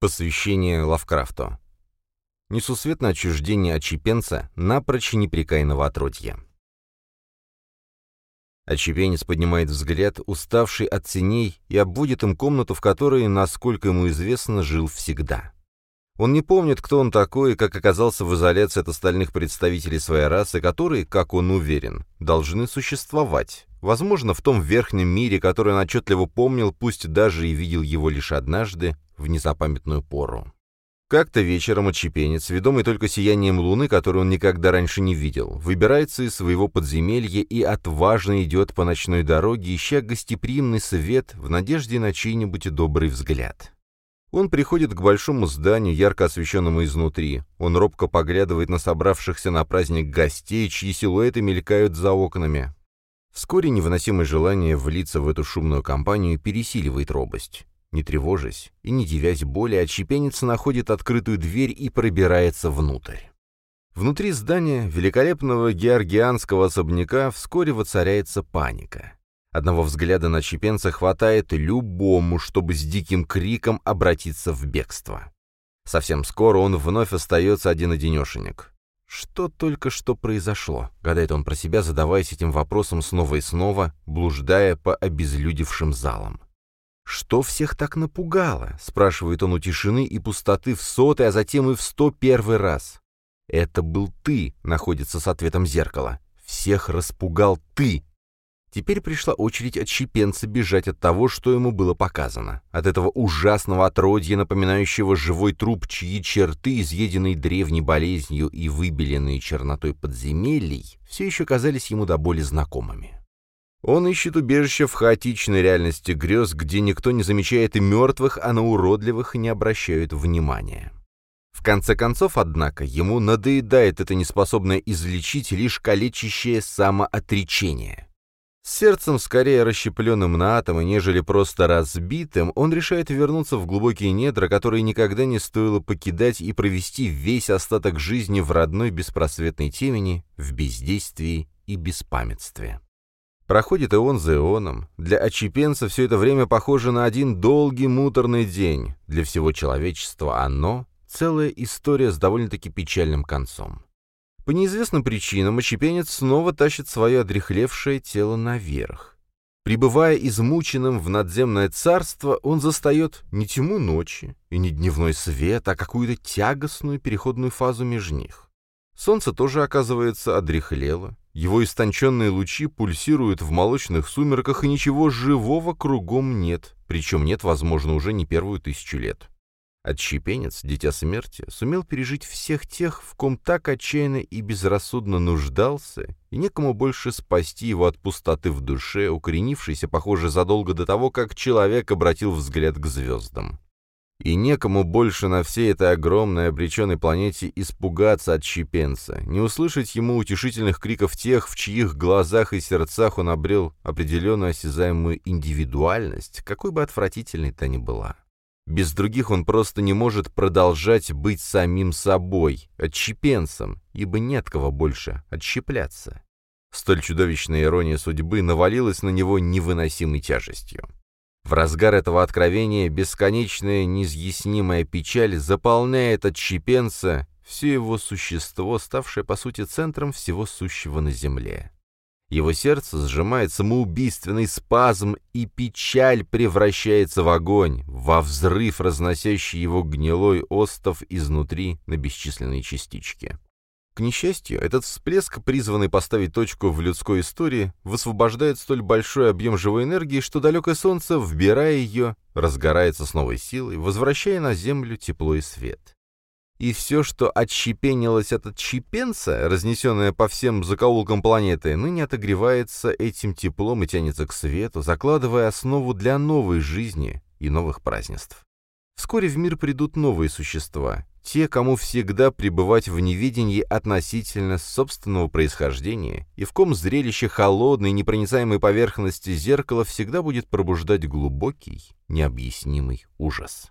Посвящение Лавкрафту. Несусветное отчуждение отчепенца, напрочь непрекаянного отродья. Отчепенец поднимает взгляд, уставший от теней, и обводит им комнату, в которой, насколько ему известно, жил всегда. Он не помнит, кто он такой и как оказался в изоляции от остальных представителей своей расы, которые, как он уверен, должны существовать. Возможно, в том верхнем мире, который он отчетливо помнил, пусть даже и видел его лишь однажды, в незапамятную пору. Как-то вечером отчепенец, ведомый только сиянием луны, которую он никогда раньше не видел, выбирается из своего подземелья и отважно идет по ночной дороге, ища гостеприимный свет в надежде на чей-нибудь добрый взгляд. Он приходит к большому зданию, ярко освещенному изнутри. Он робко поглядывает на собравшихся на праздник гостей, чьи силуэты мелькают за окнами. Вскоре невыносимое желание влиться в эту шумную компанию пересиливает робость. Не тревожась и не дивясь боли, отщепенец находит открытую дверь и пробирается внутрь. Внутри здания великолепного георгианского особняка вскоре воцаряется паника. Одного взгляда на отщепенца хватает любому, чтобы с диким криком обратиться в бегство. Совсем скоро он вновь остается один-одинешенек. Что только что произошло, гадает он про себя, задаваясь этим вопросом снова и снова, блуждая по обезлюдевшим залам. «Что всех так напугало?» — спрашивает он у тишины и пустоты в сотый, а затем и в сто первый раз. «Это был ты», — находится с ответом зеркала. «Всех распугал ты!» Теперь пришла очередь отщепенца бежать от того, что ему было показано. От этого ужасного отродья, напоминающего живой труп, чьи черты, изъеденные древней болезнью и выбеленные чернотой подземелий, все еще казались ему до боли знакомыми. Он ищет убежище в хаотичной реальности грез, где никто не замечает и мертвых, а на уродливых не обращают внимания. В конце концов, однако, ему надоедает это неспособное излечить лишь калечащее самоотречение. Сердцем скорее расщепленным на атомы, нежели просто разбитым, он решает вернуться в глубокие недра, которые никогда не стоило покидать и провести весь остаток жизни в родной беспросветной темени, в бездействии и беспамятстве. Проходит ион за ионом. Для очепенца все это время похоже на один долгий муторный день. Для всего человечества оно — целая история с довольно-таки печальным концом. По неизвестным причинам очепенец снова тащит свое одрехлевшее тело наверх. Прибывая измученным в надземное царство, он застает не тьму ночи и не дневной свет, а какую-то тягостную переходную фазу между них. Солнце тоже, оказывается, одряхлело, его истонченные лучи пульсируют в молочных сумерках, и ничего живого кругом нет, причем нет, возможно, уже не первую тысячу лет. Отщепенец, дитя смерти, сумел пережить всех тех, в ком так отчаянно и безрассудно нуждался, и некому больше спасти его от пустоты в душе, укоренившейся, похоже, задолго до того, как человек обратил взгляд к звездам. И некому больше на всей этой огромной обреченной планете испугаться от щепенца, не услышать ему утешительных криков тех, в чьих глазах и сердцах он обрел определенную осязаемую индивидуальность, какой бы отвратительной та ни была. Без других он просто не может продолжать быть самим собой, отщепенцем, ибо нет кого больше отщепляться. Столь чудовищная ирония судьбы навалилась на него невыносимой тяжестью. В разгар этого откровения бесконечная неизъяснимая печаль заполняет отщепенца все его существо, ставшее, по сути, центром всего сущего на земле. Его сердце сжимает самоубийственный спазм, и печаль превращается в огонь, во взрыв, разносящий его гнилой остов изнутри на бесчисленные частички. К несчастью, этот всплеск, призванный поставить точку в людской истории, высвобождает столь большой объем живой энергии, что далекое солнце, вбирая ее, разгорается с новой силой, возвращая на Землю тепло и свет. И все, что отщепенилось от отщепенца, разнесенное по всем закоулкам планеты, ныне отогревается этим теплом и тянется к свету, закладывая основу для новой жизни и новых празднеств. Вскоре в мир придут новые существа, те, кому всегда пребывать в неведении относительно собственного происхождения, и в ком зрелище холодной, непроницаемой поверхности зеркала всегда будет пробуждать глубокий, необъяснимый ужас.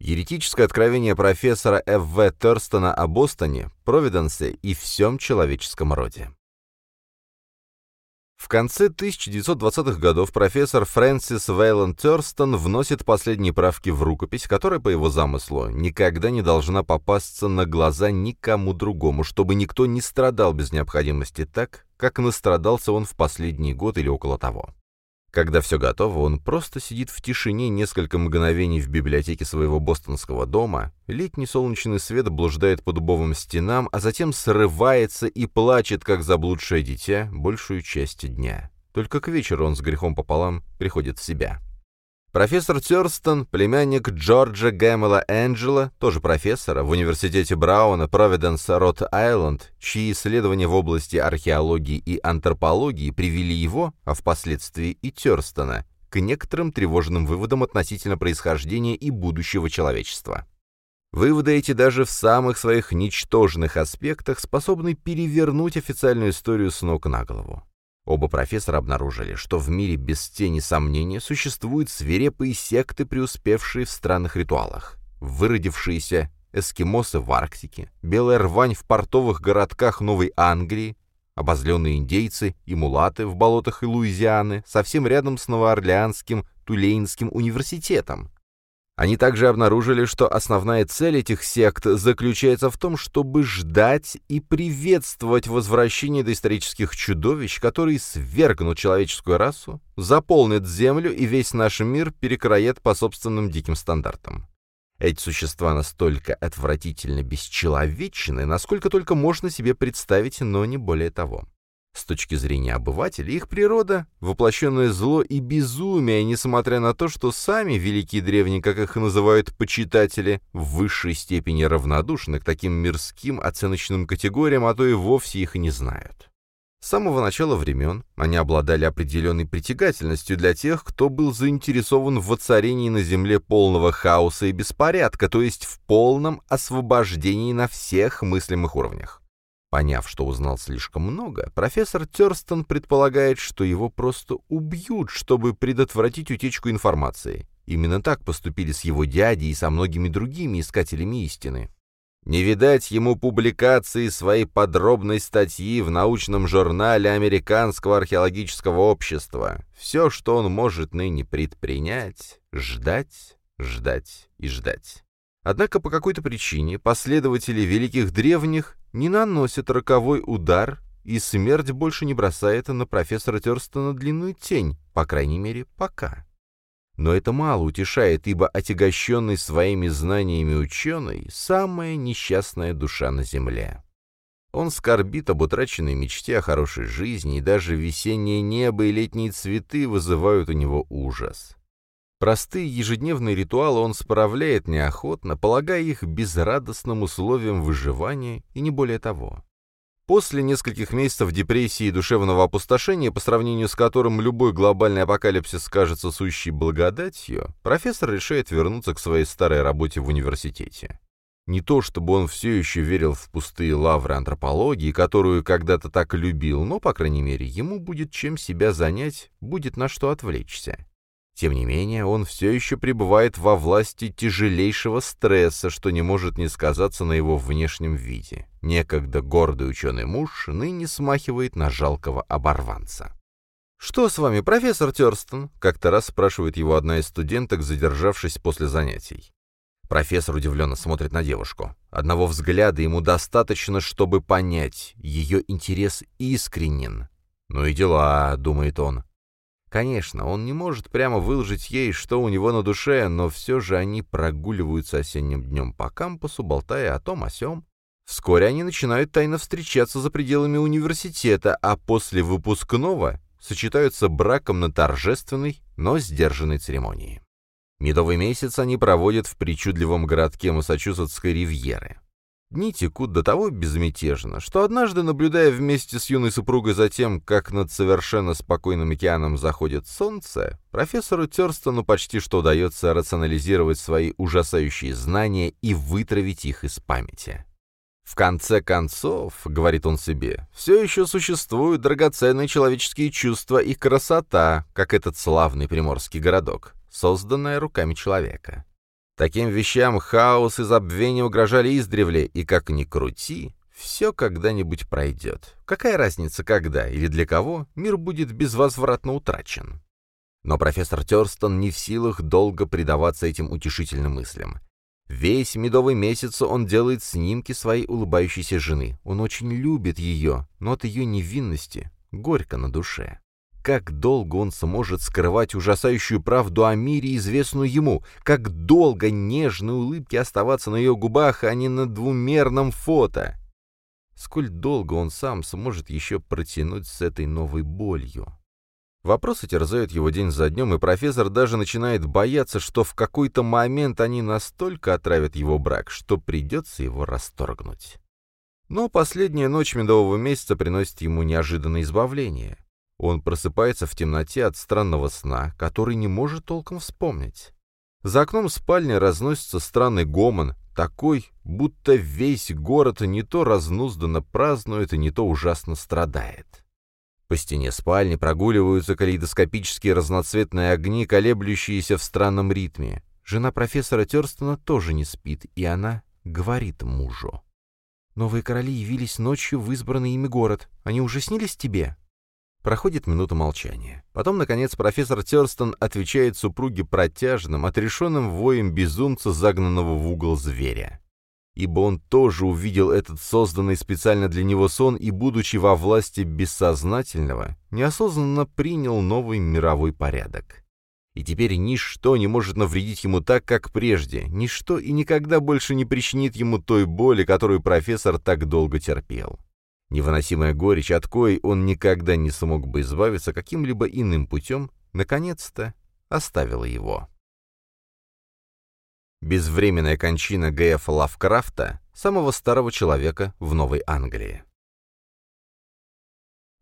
Еретическое откровение профессора Ф.В. Терстона о Бостоне, Провиденсе и всем человеческом роде. В конце 1920-х годов профессор Фрэнсис Вейланд Терстон вносит последние правки в рукопись, которая, по его замыслу, никогда не должна попасться на глаза никому другому, чтобы никто не страдал без необходимости так, как настрадался он в последний год или около того. Когда все готово, он просто сидит в тишине несколько мгновений в библиотеке своего бостонского дома, летний солнечный свет блуждает по дубовым стенам, а затем срывается и плачет, как заблудшее дитя, большую часть дня. Только к вечеру он с грехом пополам приходит в себя. Профессор Терстон, племянник Джорджа Гэмела Энджела, тоже профессора, в университете Брауна, Провиденс, Рот-Айленд, чьи исследования в области археологии и антропологии привели его, а впоследствии и Терстона, к некоторым тревожным выводам относительно происхождения и будущего человечества. Выводы эти даже в самых своих ничтожных аспектах способны перевернуть официальную историю с ног на голову. Оба профессора обнаружили, что в мире без тени сомнения существуют свирепые секты, преуспевшие в странных ритуалах. Выродившиеся эскимосы в Арктике, белая рвань в портовых городках Новой Англии, обозленные индейцы и мулаты в болотах Луизианы, совсем рядом с Новоорлеанским Тулейнским университетом, они также обнаружили, что основная цель этих сект заключается в том, чтобы ждать и приветствовать возвращение доисторических чудовищ, которые свергнут человеческую расу, заполнят Землю и весь наш мир перекроят по собственным диким стандартам. Эти существа настолько отвратительно бесчеловечны, насколько только можно себе представить, но не более того. С точки зрения обывателя, их природа — воплощенное зло и безумие, несмотря на то, что сами великие древние, как их называют почитатели, в высшей степени равнодушны к таким мирским оценочным категориям, а то и вовсе их не знают. С самого начала времен они обладали определенной притягательностью для тех, кто был заинтересован в воцарении на Земле полного хаоса и беспорядка, то есть в полном освобождении на всех мыслимых уровнях. Поняв, что узнал слишком много, профессор Терстон предполагает, что его просто убьют, чтобы предотвратить утечку информации. Именно так поступили с его дядей и со многими другими искателями истины. Не видать ему публикации своей подробной статьи в научном журнале Американского археологического общества. Все, что он может ныне предпринять — ждать, ждать и ждать. Однако по какой-то причине последователи великих древних не наносят роковой удар, и смерть больше не бросает на профессора Терстона длинную тень, по крайней мере, пока. Но это мало утешает, ибо отягощенный своими знаниями ученый — самая несчастная душа на Земле. Он скорбит об утраченной мечте о хорошей жизни, и даже весеннее небо и летние цветы вызывают у него ужас. Простые ежедневные ритуалы он справляет неохотно, полагая их безрадостным условием выживания и не более того. После нескольких месяцев депрессии и душевного опустошения, по сравнению с которым любой глобальный апокалипсис кажется сущей благодатью, профессор решает вернуться к своей старой работе в университете. Не то чтобы он все еще верил в пустые лавры антропологии, которую когда-то так любил, но, по крайней мере, ему будет чем себя занять, будет на что отвлечься. Тем не менее, он все еще пребывает во власти тяжелейшего стресса, что не может не сказаться на его внешнем виде. Некогда гордый ученый муж ныне смахивает на жалкого оборванца. «Что с вами, профессор Терстон?» — как-то раз спрашивает его одна из студенток, задержавшись после занятий. Профессор удивленно смотрит на девушку. Одного взгляда ему достаточно, чтобы понять, ее интерес искренен. «Ну и дела», — думает он. Конечно, он не может прямо выложить ей, что у него на душе, но все же они прогуливаются осенним днем по кампусу, болтая о том о сём. Вскоре они начинают тайно встречаться за пределами университета, а после выпускного сочетаются браком на торжественной, но сдержанной церемонии. Медовый месяц они проводят в причудливом городке Массачусетской ривьеры. Дни текут до того безмятежно, что однажды, наблюдая вместе с юной супругой за тем, как над совершенно спокойным океаном заходит солнце, профессору Терстону почти что удается рационализировать свои ужасающие знания и вытравить их из памяти. «В конце концов, — говорит он себе, — все еще существуют драгоценные человеческие чувства и красота, как этот славный приморский городок, созданная руками человека. Таким вещам хаос и забвение угрожали издревле, и как ни крути, Все когда-нибудь пройдет. Какая разница, когда или для кого мир будет безвозвратно утрачен? Но профессор Терстон не в силах долго предаваться этим утешительным мыслям. Весь медовый месяц он делает снимки своей улыбающейся жены. Он очень любит ее, но от ее невинности горько на душе. Как долго он сможет скрывать ужасающую правду о мире, известную ему? Как долго нежные улыбки оставаться на ее губах, а не на двумерном фото? Сколь долго он сам сможет еще протянуть с этой новой болью? Вопросы терзают его день за днем, и профессор даже начинает бояться, что в какой-то момент они настолько отравят его брак, что придется его расторгнуть. Но последняя ночь медового месяца приносит ему неожиданное избавление. Он просыпается в темноте от странного сна, который не может толком вспомнить. За окном спальни разносится странный гомон, такой, будто весь город не то разнузданно празднует, и не то ужасно страдает. По стене спальни прогуливаются калейдоскопические разноцветные огни, колеблющиеся в странном ритме. Жена профессора Терстона тоже не спит, и она говорит мужу. «Новые короли явились ночью в избранный ими город. Они уже снились тебе?» Проходит минута молчания. Потом, наконец, профессор Терстон отвечает супруге протяжным, отрешенным воем безумца, загнанного в угол зверя ибо он тоже увидел этот созданный специально для него сон и, будучи во власти бессознательного, неосознанно принял новый мировой порядок. И теперь ничто не может навредить ему так, как прежде, ничто и никогда больше не причинит ему той боли, которую профессор так долго терпел. Невыносимая горечь, от коей он никогда не смог бы избавиться каким-либо иным путем, наконец-то оставила его. Безвременная кончина Г.Ф. Лавкрафта, самого старого человека в Новой Англии.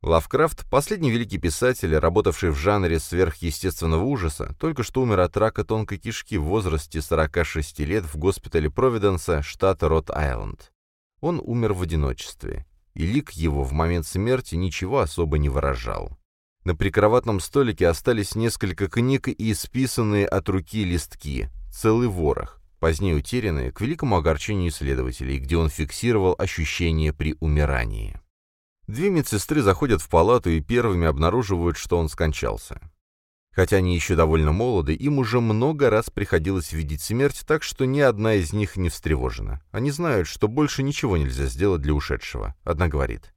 Лавкрафт, последний великий писатель, работавший в жанре сверхъестественного ужаса, только что умер от рака тонкой кишки в возрасте 46 лет в госпитале Провиденса, штата Рот-Айленд. Он умер в одиночестве, и лик его в момент смерти ничего особо не выражал. На прикроватном столике остались несколько книг и исписанные от руки листки, целый ворох, позднее утерянные, к великому огорчению исследователей, где он фиксировал ощущения при умирании. Две медсестры заходят в палату и первыми обнаруживают, что он скончался. Хотя они еще довольно молоды, им уже много раз приходилось видеть смерть, так что ни одна из них не встревожена. Они знают, что больше ничего нельзя сделать для ушедшего. Одна говорит.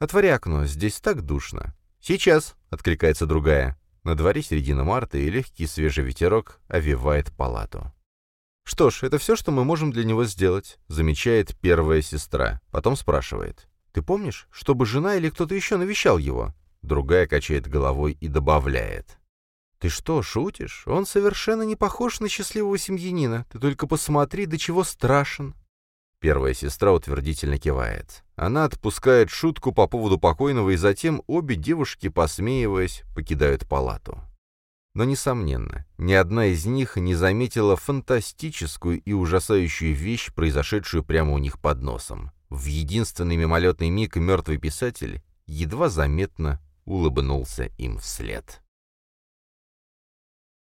«Отвори окно, здесь так душно». «Сейчас», — откликается другая. На дворе середина марта, и легкий свежий ветерок овивает палату. «Что ж, это все, что мы можем для него сделать», — замечает первая сестра. Потом спрашивает. «Ты помнишь, чтобы жена или кто-то еще навещал его?» Другая качает головой и добавляет. «Ты что, шутишь? Он совершенно не похож на счастливого семьянина. Ты только посмотри, до чего страшен». Первая сестра утвердительно кивает. Она отпускает шутку по поводу покойного, и затем обе девушки, посмеиваясь, покидают палату. Но, несомненно, ни одна из них не заметила фантастическую и ужасающую вещь, произошедшую прямо у них под носом. В единственный мимолетный миг мертвый писатель едва заметно улыбнулся им вслед.